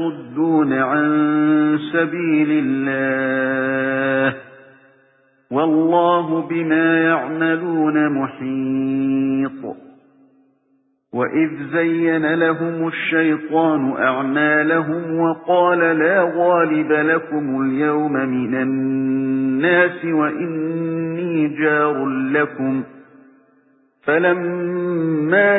وَيَصُدُّونَ عَن سَبِيلِ اللَّهِ وَاللَّهُ بِمَا يَعْمَلُونَ مُحِيطٌ وَإِذْ زَيَّنَ لَهُمُ الشَّيْطَانُ أَعْمَالَهُمْ وَقَالَ لَا غَالِبَ لَكُمُ الْيَوْمَ مِنَ النَّاسِ وَإِنِّي جَارٌ لَكُمْ فَلَمَّا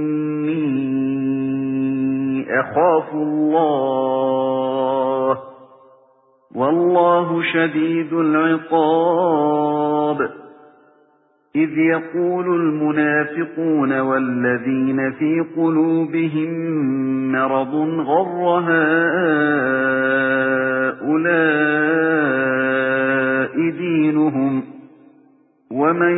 أَخَافُ اللَّهَ. وَاللَّهُ شَدِيدُ الْعِقَابِ. إِذْ يَقُولُ الْمُنَافِقُونَ وَالَّذِينَ فِي قُلُوبِهِم مَّرَضٌ غَرَّ هَؤُلَاءِ دِينُهُمْ. وَمَن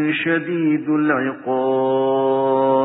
شَدِيدُ الْعِقَابِ.